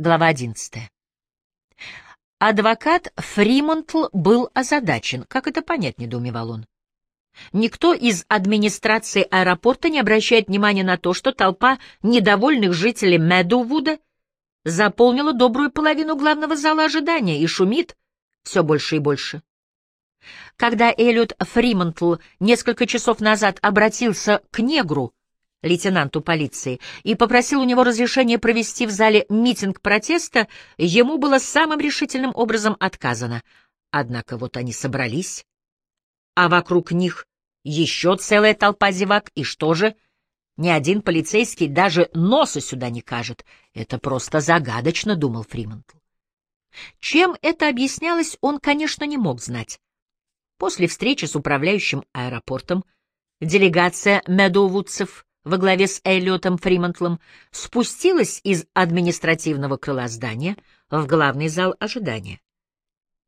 Глава 11. Адвокат Фримонтл был озадачен. Как это понять, недоумевал он. Никто из администрации аэропорта не обращает внимания на то, что толпа недовольных жителей Медоувуда заполнила добрую половину главного зала ожидания и шумит все больше и больше. Когда Эллиот Фримонтл несколько часов назад обратился к негру, лейтенанту полиции, и попросил у него разрешения провести в зале митинг протеста, ему было самым решительным образом отказано. Однако вот они собрались, а вокруг них еще целая толпа зевак, и что же? Ни один полицейский даже носа сюда не кажет. Это просто загадочно, — думал Фримонтл. Чем это объяснялось, он, конечно, не мог знать. После встречи с управляющим аэропортом делегация медоувудцев во главе с Эллиотом Фримонтлом спустилась из административного крыла здания в главный зал ожидания.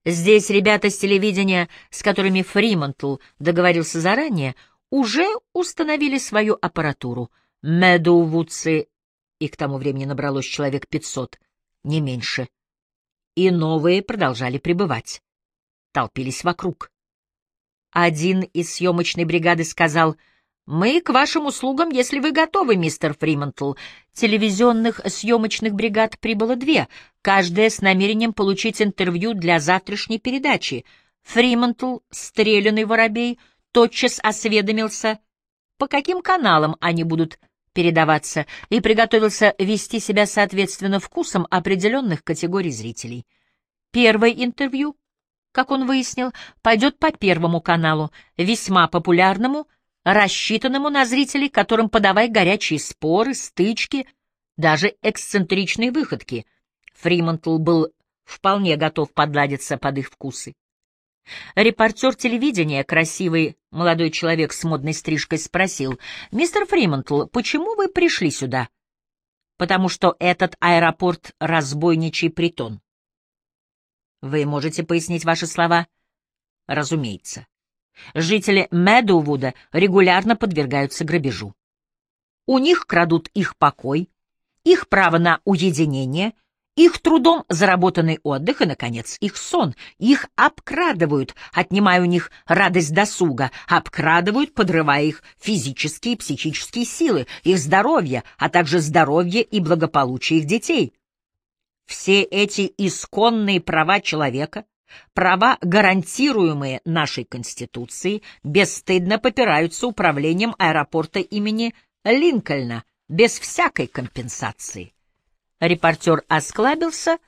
Здесь ребята с телевидения, с которыми Фримонтл договорился заранее, уже установили свою аппаратуру. Медоувудцы, и к тому времени набралось человек пятьсот, не меньше. И новые продолжали прибывать. Толпились вокруг. Один из съемочной бригады сказал — «Мы к вашим услугам, если вы готовы, мистер Фримонтл». Телевизионных съемочных бригад прибыло две, каждая с намерением получить интервью для завтрашней передачи. Фримонтл, стрелянный воробей, тотчас осведомился, по каким каналам они будут передаваться, и приготовился вести себя соответственно вкусам определенных категорий зрителей. Первое интервью, как он выяснил, пойдет по Первому каналу, весьма популярному — рассчитанному на зрителей, которым подавай горячие споры, стычки, даже эксцентричные выходки. Фримонтл был вполне готов подладиться под их вкусы. Репортер телевидения, красивый молодой человек с модной стрижкой, спросил, «Мистер Фримонтл, почему вы пришли сюда?» «Потому что этот аэропорт — разбойничий притон». «Вы можете пояснить ваши слова?» «Разумеется. Жители Медоувуда регулярно подвергаются грабежу. У них крадут их покой, их право на уединение, их трудом заработанный отдых и, наконец, их сон. Их обкрадывают, отнимая у них радость досуга, обкрадывают, подрывая их физические и психические силы, их здоровье, а также здоровье и благополучие их детей. Все эти исконные права человека Права, гарантируемые нашей Конституцией, бесстыдно попираются управлением аэропорта имени Линкольна без всякой компенсации. Репортер осклабился,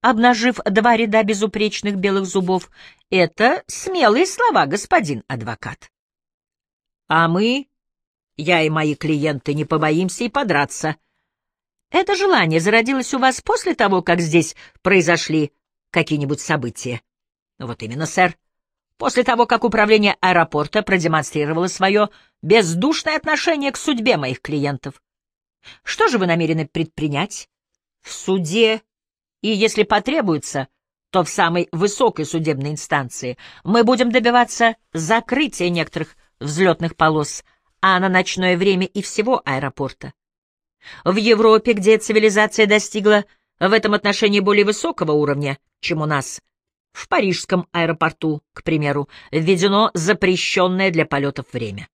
обнажив два ряда безупречных белых зубов. Это смелые слова, господин адвокат. А мы, я и мои клиенты, не побоимся и подраться. Это желание зародилось у вас после того, как здесь произошли какие-нибудь события. Вот именно, сэр. После того, как управление аэропорта продемонстрировало свое бездушное отношение к судьбе моих клиентов. Что же вы намерены предпринять? В суде, и если потребуется, то в самой высокой судебной инстанции мы будем добиваться закрытия некоторых взлетных полос, а на ночное время и всего аэропорта. В Европе, где цивилизация достигла в этом отношении более высокого уровня, чем у нас. В парижском аэропорту, к примеру, введено запрещенное для полетов время.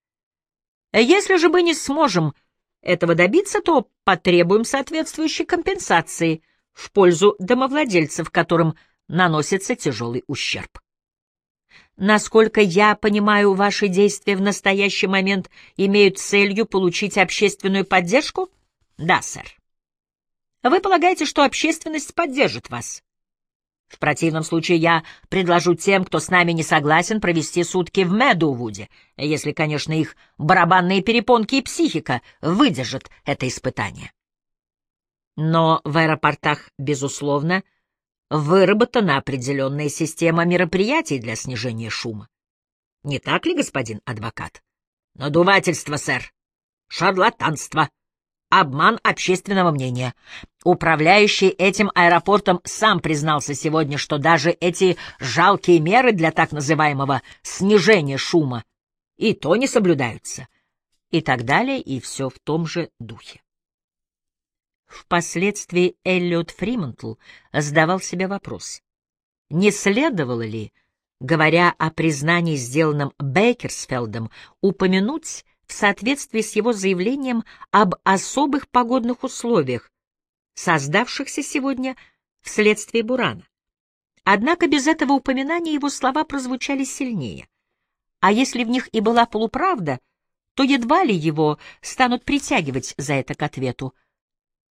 Если же мы не сможем этого добиться, то потребуем соответствующей компенсации в пользу домовладельцев, которым наносится тяжелый ущерб. Насколько я понимаю, ваши действия в настоящий момент имеют целью получить общественную поддержку? Да, сэр. Вы полагаете, что общественность поддержит вас? В противном случае я предложу тем, кто с нами не согласен, провести сутки в Медоувуде, если, конечно, их барабанные перепонки и психика выдержат это испытание. Но в аэропортах, безусловно, выработана определенная система мероприятий для снижения шума. Не так ли, господин адвокат? Надувательство, сэр. Шарлатанство обман общественного мнения. Управляющий этим аэропортом сам признался сегодня, что даже эти жалкие меры для так называемого снижения шума и то не соблюдаются. И так далее, и все в том же духе. Впоследствии Эллиот Фримонтл задавал себе вопрос, не следовало ли, говоря о признании, сделанном Бейкерсфелдом, упомянуть в соответствии с его заявлением об особых погодных условиях, создавшихся сегодня вследствие бурана. Однако без этого упоминания его слова прозвучали сильнее. А если в них и была полуправда, то едва ли его станут притягивать за это к ответу.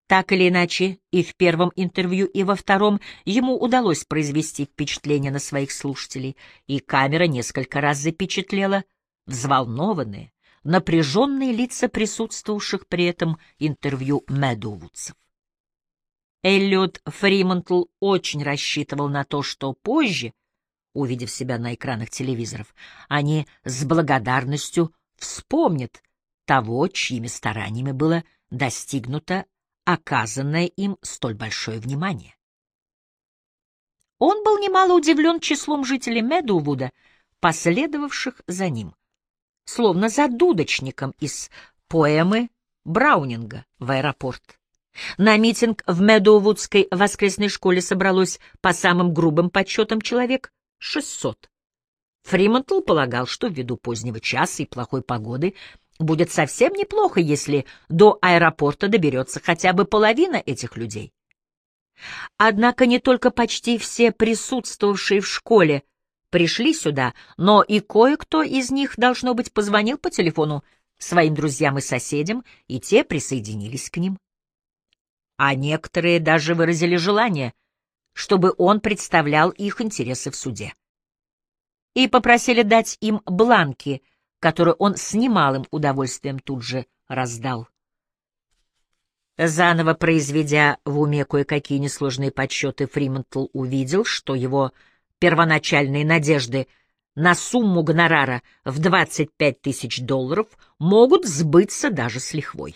Так или иначе, и в первом интервью, и во втором ему удалось произвести впечатление на своих слушателей, и камера несколько раз запечатлела взволнованные, напряженные лица присутствовавших при этом интервью медоувудцев. Эллиот Фримонтл очень рассчитывал на то, что позже, увидев себя на экранах телевизоров, они с благодарностью вспомнят того, чьими стараниями было достигнуто оказанное им столь большое внимание. Он был немало удивлен числом жителей Медоувуда, последовавших за ним, словно за дудочником из поэмы Браунинга в аэропорт. На митинг в Медоувудской воскресной школе собралось по самым грубым подсчетам человек 600. Фримонтл полагал, что ввиду позднего часа и плохой погоды будет совсем неплохо, если до аэропорта доберется хотя бы половина этих людей. Однако не только почти все присутствовавшие в школе пришли сюда, но и кое-кто из них, должно быть, позвонил по телефону своим друзьям и соседям, и те присоединились к ним а некоторые даже выразили желание, чтобы он представлял их интересы в суде. И попросили дать им бланки, которые он с немалым удовольствием тут же раздал. Заново произведя в уме кое-какие несложные подсчеты, Фримонтл увидел, что его первоначальные надежды на сумму гонорара в 25 тысяч долларов могут сбыться даже с лихвой.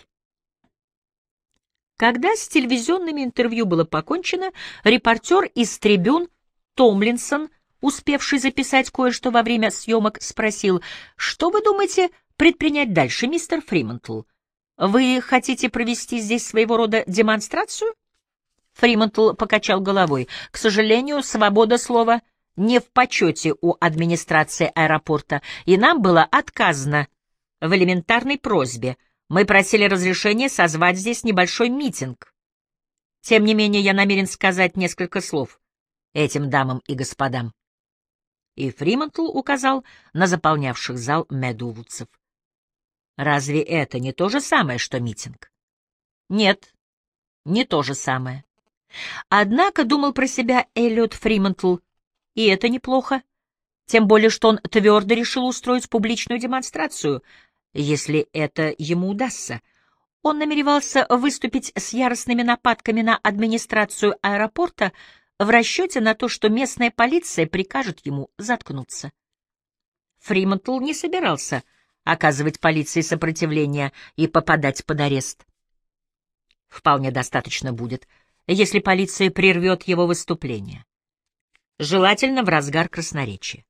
Когда с телевизионными интервью было покончено, репортер из «Трибюн» Томлинсон, успевший записать кое-что во время съемок, спросил, «Что вы думаете предпринять дальше, мистер Фримонтл? Вы хотите провести здесь своего рода демонстрацию?» Фримонтл покачал головой. «К сожалению, свобода слова не в почете у администрации аэропорта, и нам было отказано в элементарной просьбе — мы просили разрешения созвать здесь небольшой митинг. Тем не менее, я намерен сказать несколько слов этим дамам и господам. И Фримонтл указал на заполнявших зал медоувудцев. Разве это не то же самое, что митинг? Нет, не то же самое. Однако думал про себя Эллиот Фримонтл, и это неплохо. Тем более, что он твердо решил устроить публичную демонстрацию — если это ему удастся. Он намеревался выступить с яростными нападками на администрацию аэропорта в расчете на то, что местная полиция прикажет ему заткнуться. Фримонтл не собирался оказывать полиции сопротивление и попадать под арест. Вполне достаточно будет, если полиция прервет его выступление. Желательно в разгар красноречия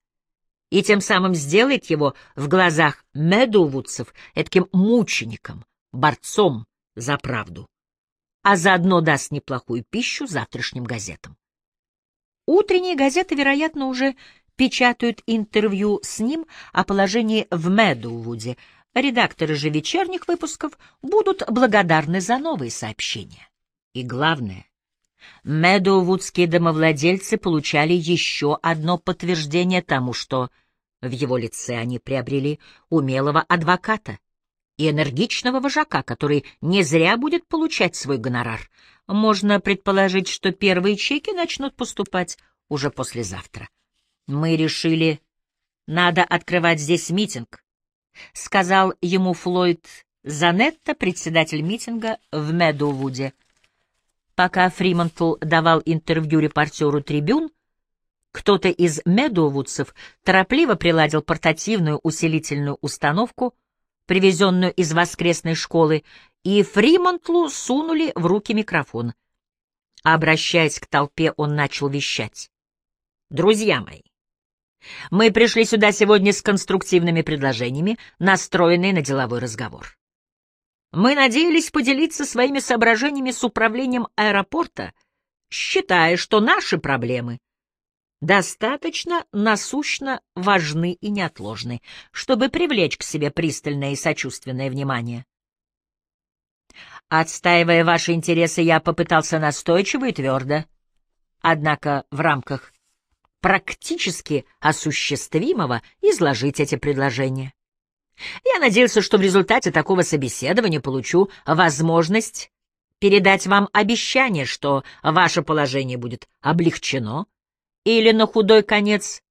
и тем самым сделает его в глазах Медоувудцев таким мучеником, борцом за правду, а заодно даст неплохую пищу завтрашним газетам. Утренние газеты, вероятно, уже печатают интервью с ним о положении в Медоувуде. Редакторы же вечерних выпусков будут благодарны за новые сообщения. И главное, Медоувудские домовладельцы получали еще одно подтверждение тому, что в его лице они приобрели умелого адвоката и энергичного вожака, который не зря будет получать свой гонорар. Можно предположить, что первые чеки начнут поступать уже послезавтра. Мы решили, надо открывать здесь митинг, — сказал ему Флойд Занетта, председатель митинга в Медоувуде. Пока Фримонтл давал интервью репортеру «Трибюн», кто-то из медовудцев торопливо приладил портативную усилительную установку, привезенную из воскресной школы, и Фримонтлу сунули в руки микрофон. Обращаясь к толпе, он начал вещать. «Друзья мои, мы пришли сюда сегодня с конструктивными предложениями, настроенные на деловой разговор. Мы надеялись поделиться своими соображениями с управлением аэропорта, считая, что наши проблемы достаточно насущно важны и неотложны, чтобы привлечь к себе пристальное и сочувственное внимание. Отстаивая ваши интересы, я попытался настойчиво и твердо, однако в рамках практически осуществимого изложить эти предложения. Я надеялся, что в результате такого собеседования получу возможность передать вам обещание, что ваше положение будет облегчено, или на худой конец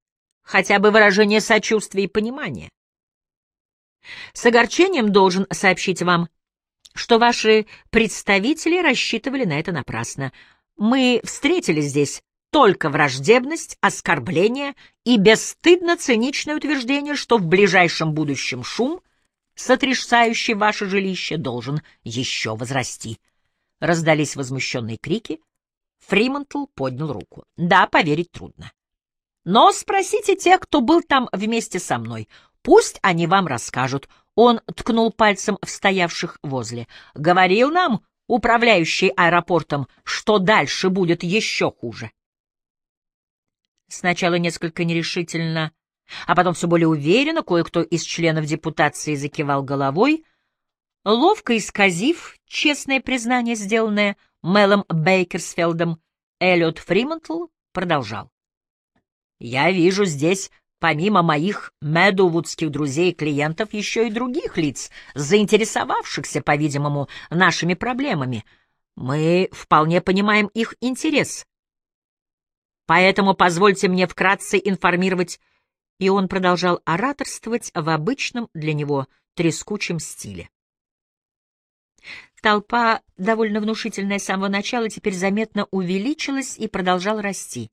хотя бы выражение сочувствия и понимания. С огорчением должен сообщить вам, что ваши представители рассчитывали на это напрасно. Мы встретили здесь только враждебность, оскорбление и бесстыдно-циничное утверждение, что в ближайшем будущем шум, сотрясающий ваше жилище, должен еще возрасти. Раздались возмущенные крики. Фримонтл поднял руку. Да, поверить трудно. Но спросите тех, кто был там вместе со мной. Пусть они вам расскажут. Он ткнул пальцем в стоявших возле. Говорил нам, управляющий аэропортом, что дальше будет еще хуже. Сначала несколько нерешительно, а потом все более уверенно кое-кто из членов депутации закивал головой, ловко исказив честное признание, сделанное Мелом Бейкерсфелдом, Эллиот Фримонтл продолжал. «Я вижу здесь, помимо моих медоувудских друзей и клиентов, еще и других лиц, заинтересовавшихся, по-видимому, нашими проблемами. Мы вполне понимаем их интерес» Поэтому позвольте мне вкратце информировать. И он продолжал ораторствовать в обычном для него трескучем стиле. Толпа, довольно внушительная с самого начала, теперь заметно увеличилась и продолжала расти.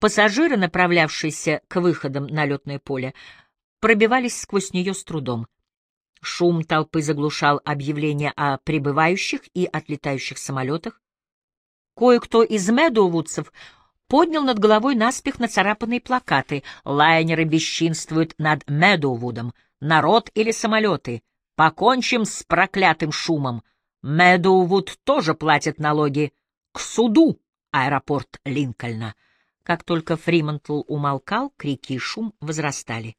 Пассажиры, направлявшиеся к выходам на летное поле, пробивались сквозь нее с трудом. Шум толпы заглушал объявления о прибывающих и отлетающих самолетах. Кое-кто из медоувудцев поднял над головой наспех нацарапанные плакаты. Лайнеры бесчинствуют над Медоувудом. Народ или самолеты. Покончим с проклятым шумом. Медоувуд тоже платит налоги. К суду, аэропорт Линкольна. Как только Фримонтл умолкал, крики и шум возрастали.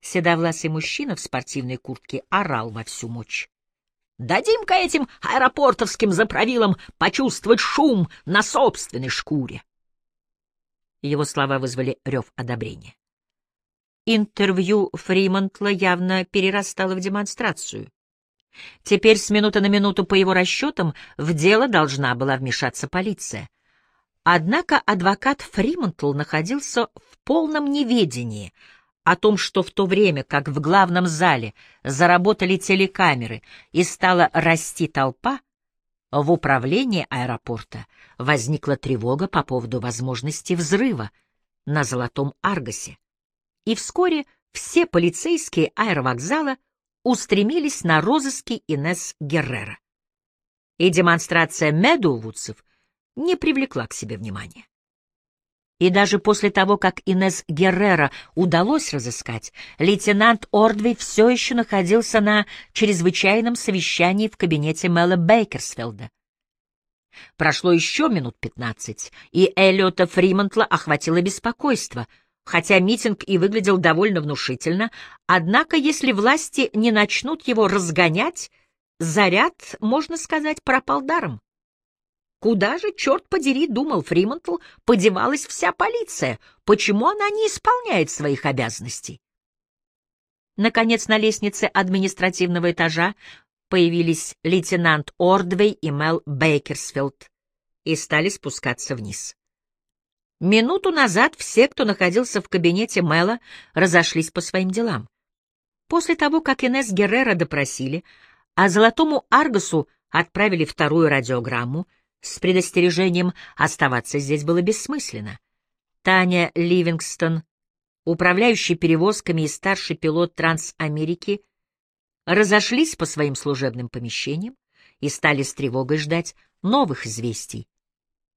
Седовласый мужчина в спортивной куртке орал во всю мощь. Дадим-ка этим аэропортовским заправилам почувствовать шум на собственной шкуре. Его слова вызвали рев одобрения. Интервью Фримонтла явно перерастало в демонстрацию. Теперь с минуты на минуту, по его расчетам, в дело должна была вмешаться полиция. Однако адвокат Фримонтл находился в полном неведении — о том, что в то время, как в главном зале заработали телекамеры и стала расти толпа, в управлении аэропорта возникла тревога по поводу возможности взрыва на Золотом Аргосе. И вскоре все полицейские аэровокзала устремились на розыски Инес Геррера. И демонстрация медоувудцев не привлекла к себе внимания. И даже после того, как Инес Геррера удалось разыскать, лейтенант Ордвей все еще находился на чрезвычайном совещании в кабинете Мэла Бейкерсфилда. Прошло еще минут пятнадцать, и Эллиота Фримонтла охватило беспокойство, хотя митинг и выглядел довольно внушительно, однако если власти не начнут его разгонять, заряд, можно сказать, пропал даром. Куда же, черт подери, думал Фримонтл, подевалась вся полиция? Почему она не исполняет своих обязанностей? Наконец, на лестнице административного этажа появились лейтенант Ордвей и Мел Бейкерсфилд и стали спускаться вниз. Минуту назад все, кто находился в кабинете Мела, разошлись по своим делам. После того, как Инес Геррера допросили, а Золотому Аргосу отправили вторую радиограмму, с предостережением оставаться здесь было бессмысленно. Таня Ливингстон, управляющий перевозками и старший пилот Трансамерики, разошлись по своим служебным помещениям и стали с тревогой ждать новых известий.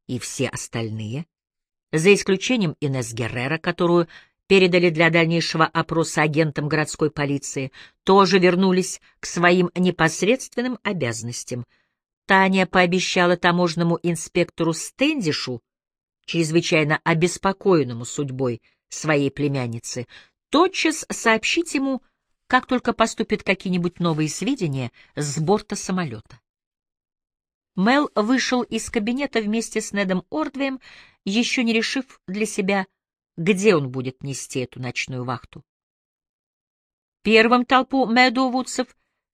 И все остальные, за исключением Инес Геррера, которую передали для дальнейшего опроса агентам городской полиции, тоже вернулись к своим непосредственным обязанностям. Таня пообещала таможенному инспектору Стендишу, чрезвычайно обеспокоенному судьбой своей племянницы, тотчас сообщить ему, как только поступят какие-нибудь новые сведения с борта самолета. Мел вышел из кабинета вместе с Недом Ордвеем, еще не решив для себя, где он будет нести эту ночную вахту. Первым толпу медоувудцев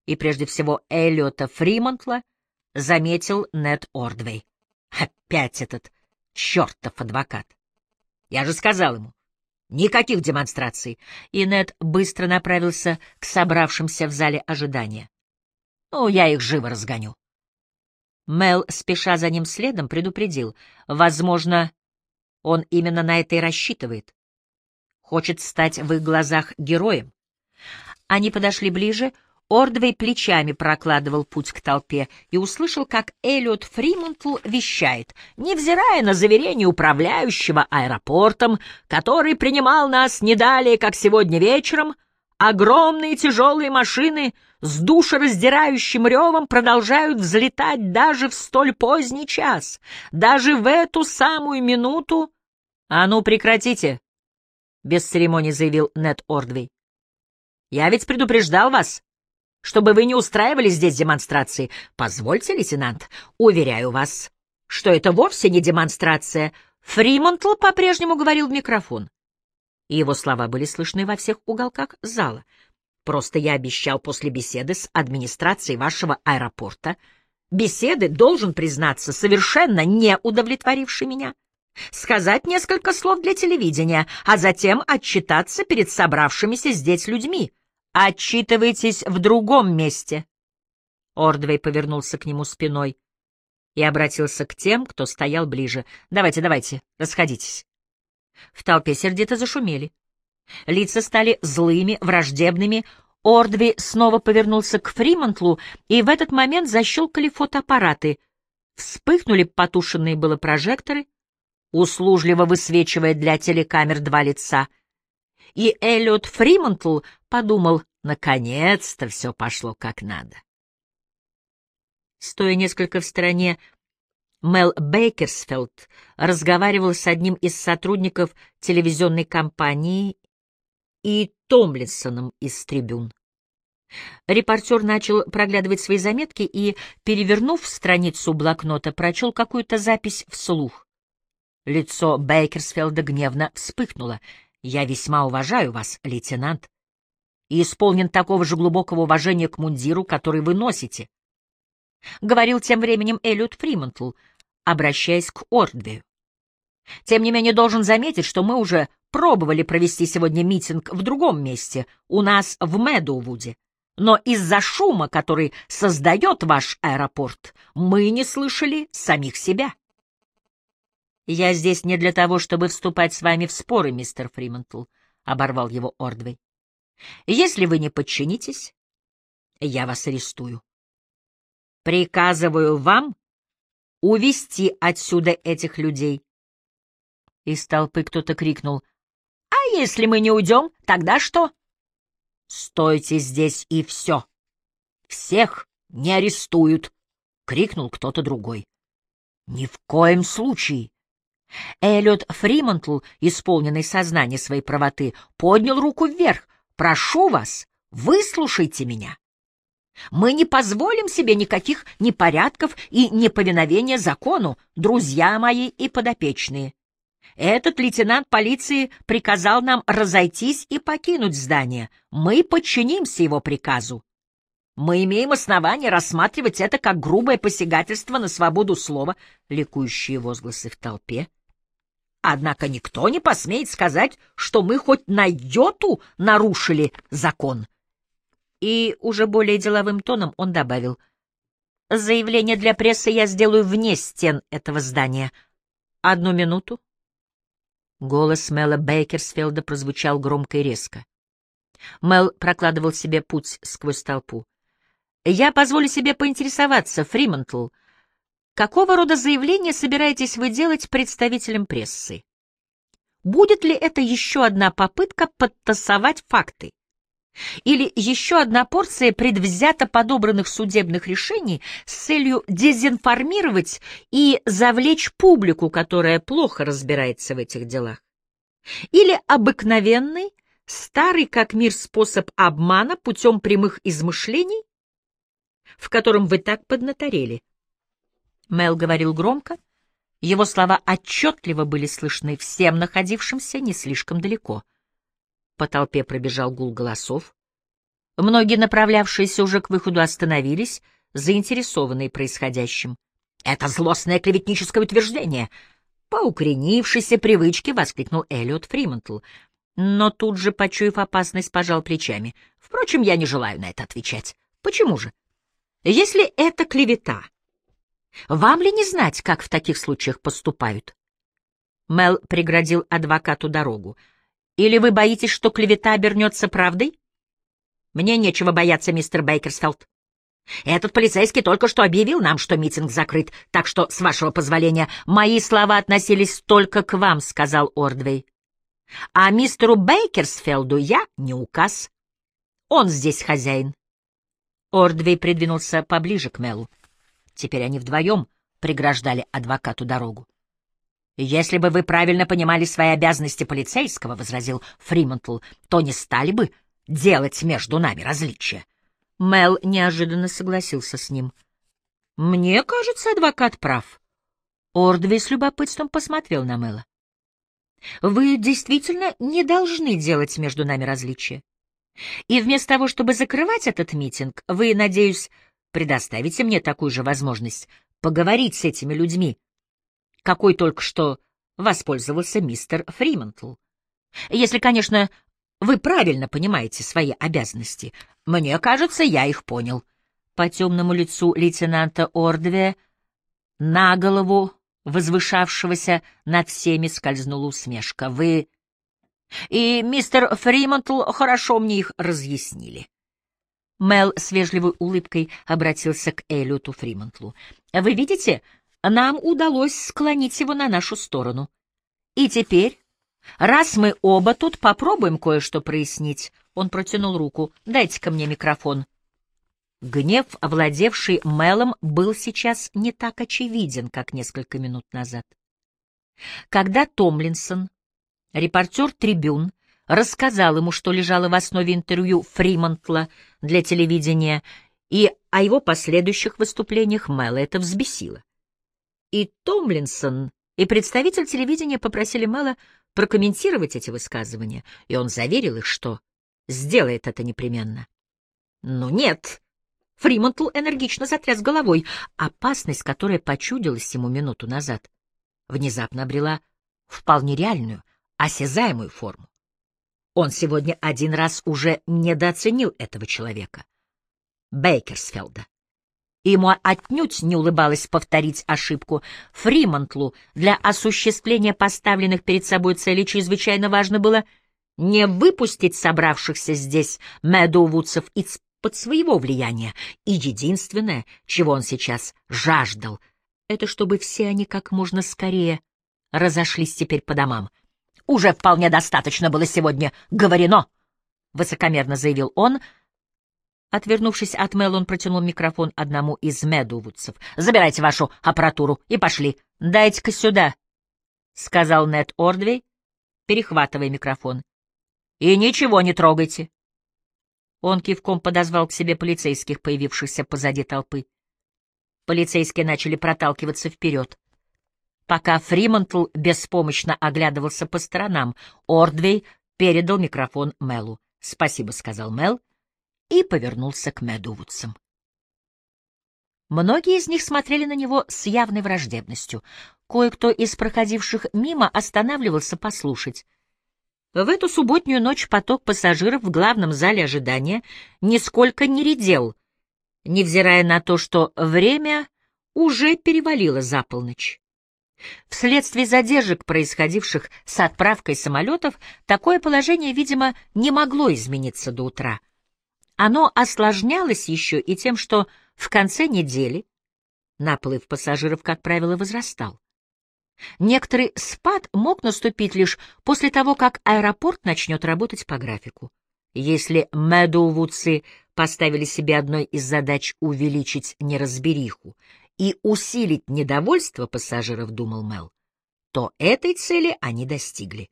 и прежде всего Эллиота Фримонтла заметил Нед Ордвей. Опять этот чертов адвокат. Я же сказал ему, никаких демонстраций. И Нед быстро направился к собравшимся в зале ожидания. Ну, я их живо разгоню. Мел, спеша за ним следом, предупредил. Возможно, он именно на это и рассчитывает. Хочет стать в их глазах героем. Они подошли ближе, Ордвей плечами прокладывал путь к толпе и услышал, как Эллиот Фримонтл вещает, невзирая на заверение управляющего аэропортом, который принимал нас не далее, как сегодня вечером, огромные тяжелые машины с душераздирающим ревом продолжают взлетать даже в столь поздний час, даже в эту самую минуту, «А ну, прекратите!» — без церемоний заявил Нед Ордвей. «Я ведь предупреждал вас, чтобы вы не устраивали здесь демонстрации. Позвольте, лейтенант, уверяю вас, что это вовсе не демонстрация». Фримонтл по-прежнему говорил в микрофон, и его слова были слышны во всех уголках зала. «Просто я обещал после беседы с администрацией вашего аэропорта, беседы, должен признаться, совершенно не удовлетворившей меня» сказать несколько слов для телевидения, а затем отчитаться перед собравшимися здесь людьми. Отчитывайтесь в другом месте. Ордвей повернулся к нему спиной и обратился к тем, кто стоял ближе. «Давайте, давайте, расходитесь». В толпе сердито зашумели. Лица стали злыми, враждебными. Ордвей снова повернулся к Фримонтлу, и в этот момент защелкали фотоаппараты. Вспыхнули потушенные было прожекторы — услужливо высвечивая для телекамер два лица. И Эллиот Фримонтл подумал, наконец-то все пошло как надо. Стоя несколько в стороне, Мел Бейкерсфелд разговаривал с одним из сотрудников телевизионной компании и Томлинсоном из «Трибюн». Репортер начал проглядывать свои заметки и, перевернув страницу блокнота, прочел какую-то запись вслух. Лицо Бейкерсфелда гневно вспыхнуло. «Я весьма уважаю вас, лейтенант, и исполнен такого же глубокого уважения к мундиру, который вы носите», — говорил тем временем Эллиот Фримонтл, обращаясь к Ордвею. «Тем не менее должен заметить, что мы уже пробовали провести сегодня митинг в другом месте, у нас в Мэдоувуде. Но из-за шума, который создает ваш аэропорт, мы не слышали самих себя». «Я здесь не для того, чтобы вступать с вами в споры, мистер Фримонтл», — оборвал его Ордвей. «Если вы не подчинитесь, я вас арестую. Приказываю вам увести отсюда этих людей». Из толпы кто-то крикнул. «А если мы не уйдем, тогда что?» «Стойте здесь и все. Всех не арестуют!» — крикнул кто-то другой. «Ни в коем случае!» Эллиот Фримонтл, исполненный сознания своей правоты, поднял руку вверх. «Прошу вас, выслушайте меня. Мы не позволим себе никаких непорядков и неповиновения закону, друзья мои и подопечные. Этот лейтенант полиции приказал нам разойтись и покинуть здание. Мы подчинимся его приказу. Мы имеем основание рассматривать это как грубое посягательство на свободу слова, ликующие возгласы в толпе. Однако никто не посмеет сказать, что мы хоть на йоту нарушили закон. И уже более деловым тоном он добавил. Заявление для прессы я сделаю вне стен этого здания. Одну минуту. Голос Мэла Бейкерсфелда прозвучал громко и резко. Мел прокладывал себе путь сквозь толпу. «Я позволю себе поинтересоваться, Фримонтл, — Какого рода заявление собираетесь вы делать представителям прессы? будет ли это еще одна попытка подтасовать факты? Или еще одна порция предвзято подобранных судебных решений с целью дезинформировать и завлечь публику, которая плохо разбирается в этих делах? Или обыкновенный, старый как мир способ обмана путем прямых измышлений, в котором вы так поднаторели? Мел говорил громко, его слова отчетливо были слышны всем находившимся не слишком далеко. По толпе пробежал гул голосов. Многие, направлявшиеся уже к выходу, остановились, заинтересованные происходящим. «Это злостное клеветническое утверждение!» По укоренившейся привычке воскликнул Эллиот Фримонтл. Но тут же, почуяв опасность, пожал плечами. «Впрочем, я не желаю на это отвечать. Почему же? Если это клевета, вам ли не знать, как в таких случаях поступают? Мел преградил адвокату дорогу. Или вы боитесь, что клевета обернется правдой? Мне нечего бояться, мистер Бейкерсфелд. Этот полицейский только что объявил нам, что митинг закрыт, так что, с вашего позволения, мои слова относились только к вам, — сказал Ордвей. А мистеру Бейкерсфелду я не указ. Он здесь хозяин. Ордвей придвинулся поближе к Мелу. Теперь они вдвоем преграждали адвокату дорогу. «Если бы вы правильно понимали свои обязанности полицейского, — возразил Фримонтл, — то не стали бы делать между нами различия». Мел неожиданно согласился с ним. «Мне кажется, адвокат прав». Ордвей с любопытством посмотрел на Мела. «Вы действительно не должны делать между нами различия. И вместо того, чтобы закрывать этот митинг, вы, надеюсь, предоставите мне такую же возможность поговорить с этими людьми, какой только что воспользовался мистер Фримонтл. Если, конечно, вы правильно понимаете свои обязанности. Мне кажется, я их понял. По темному лицу лейтенанта Ордвея, на голову возвышавшегося над всеми скользнула усмешка. Вы и мистер Фримонтл хорошо мне их разъяснили. Мел с вежливой улыбкой обратился к Эллиоту Фримонтлу. «Вы видите, нам удалось склонить его на нашу сторону. И теперь, раз мы оба тут, попробуем кое-что прояснить». Он протянул руку. «Дайте-ка мне микрофон». Гнев, овладевший Мелом, был сейчас не так очевиден, как несколько минут назад. Когда Томлинсон, репортер «Трибюн», рассказал ему, что лежало в основе интервью Фримонтла для телевидения, и о его последующих выступлениях Мэла это взбесило. И Томлинсон, и представитель телевидения попросили Мэла прокомментировать эти высказывания, и он заверил их, что сделает это непременно. «Ну нет!» Фримонтл энергично затряс головой. Опасность, которая почудилась ему минуту назад, внезапно обрела вполне реальную, осязаемую форму. Он сегодня один раз уже недооценил этого человека. Бейкерсфелда. Ему отнюдь не улыбалось повторить ошибку. Фримонтлу для осуществления поставленных перед собой целей чрезвычайно важно было не выпустить собравшихся здесь Мэдоувудцев из-под своего влияния. И единственное, чего он сейчас жаждал, это чтобы все они как можно скорее разошлись теперь по домам — уже вполне достаточно было сегодня говорено, — высокомерно заявил он. Отвернувшись от Мэл, он протянул микрофон одному из медувудцев. — Забирайте вашу аппаратуру и пошли. Дайте-ка сюда, — сказал Нед Ордвей, перехватывая микрофон. — И ничего не трогайте. Он кивком подозвал к себе полицейских, появившихся позади толпы. Полицейские начали проталкиваться вперед. Пока Фримонтл беспомощно оглядывался по сторонам, Ордвей передал микрофон Мелу. «Спасибо», — сказал Мел и повернулся к медоувудцам. Многие из них смотрели на него с явной враждебностью. Кое-кто из проходивших мимо останавливался послушать. В эту субботнюю ночь поток пассажиров в главном зале ожидания нисколько не редел, невзирая на то, что время уже перевалило за полночь. Вследствие задержек, происходивших с отправкой самолетов, такое положение, видимо, не могло измениться до утра. Оно осложнялось еще и тем, что в конце недели наплыв пассажиров, как правило, возрастал. Некоторый спад мог наступить лишь после того, как аэропорт начнет работать по графику. Если Мэдоувудцы поставили себе одной из задач увеличить неразбериху и усилить недовольство пассажиров, думал Мел, то этой цели они достигли.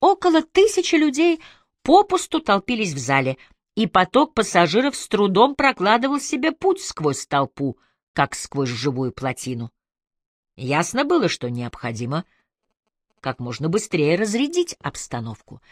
Около тысячи людей попусту толпились в зале, и поток пассажиров с трудом прокладывал себе путь сквозь толпу, как сквозь живую плотину. Ясно было, что необходимо как можно быстрее разрядить обстановку.